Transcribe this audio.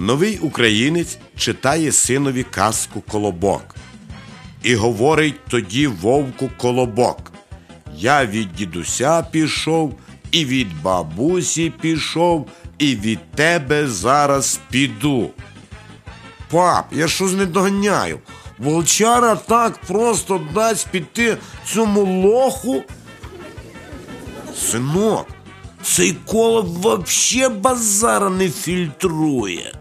Новий українець читає синові казку Колобок. І говорить тоді вовку Колобок. Я від дідуся пішов, і від бабусі пішов, і від тебе зараз піду. Пап, я щось не доганяю. Волчара так просто дасть піти цьому лоху. Синок, цей колоб вообще базара не фільтрує.